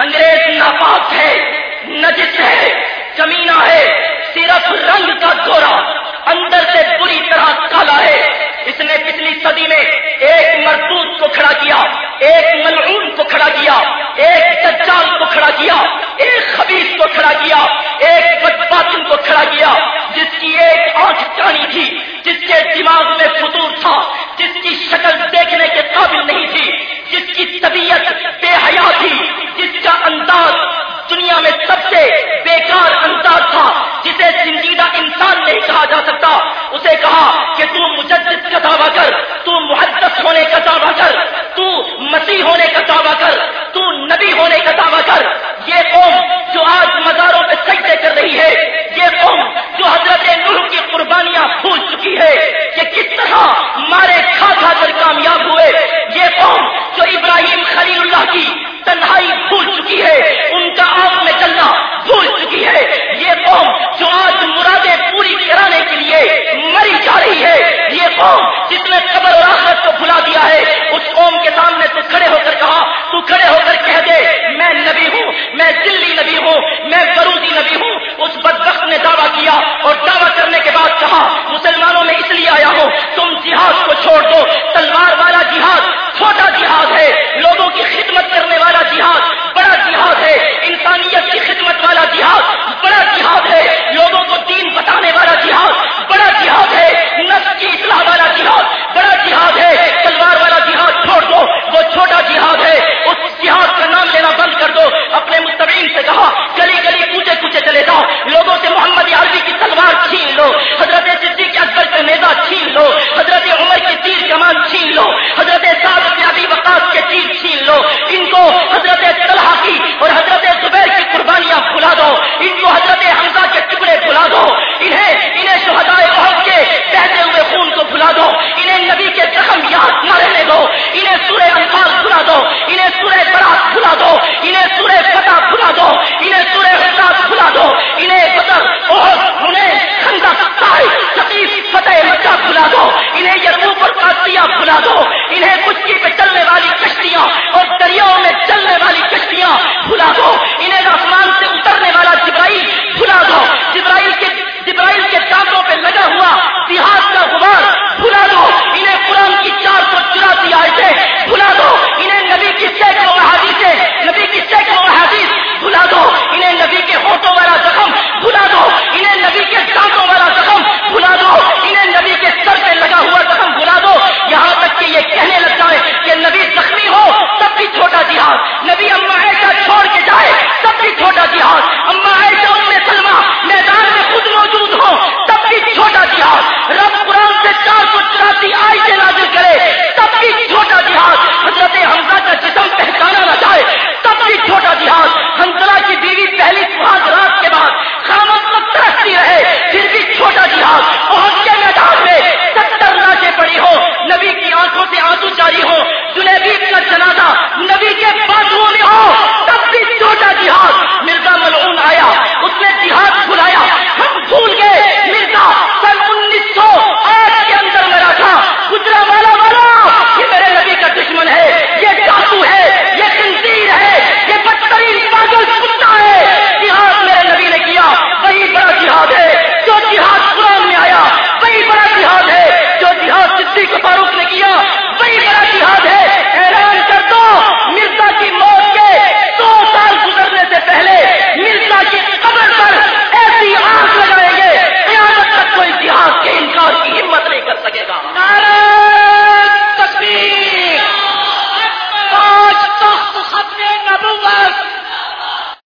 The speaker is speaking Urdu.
انگریز ناپاک ہے، نجس ہے کمینہ ہے، صرف رنگ کا گورا، اندر سے بری طرح کالا ہے۔ اس نے پچھلی صدی میں ایک مردود کو کھڑا کیا، ایک ملعون کو کھڑا کیا، ایک سجال کو کھڑا کیا، ایک خبیص کو کھڑا کیا، ایک بدباطن کو کھڑا کیا، جس کی ایک آنکھ کانی تھی، جس کے دماغ سے بیکار انداز تھا، جسے سنجیدہ انسان نہیں کہا جا سکتا۔ اسے کہا کہ تم مجدد کا دعویٰ کر تم بنا دو۔ انہیں کشتی پہ چلنے والی کشتیاں اور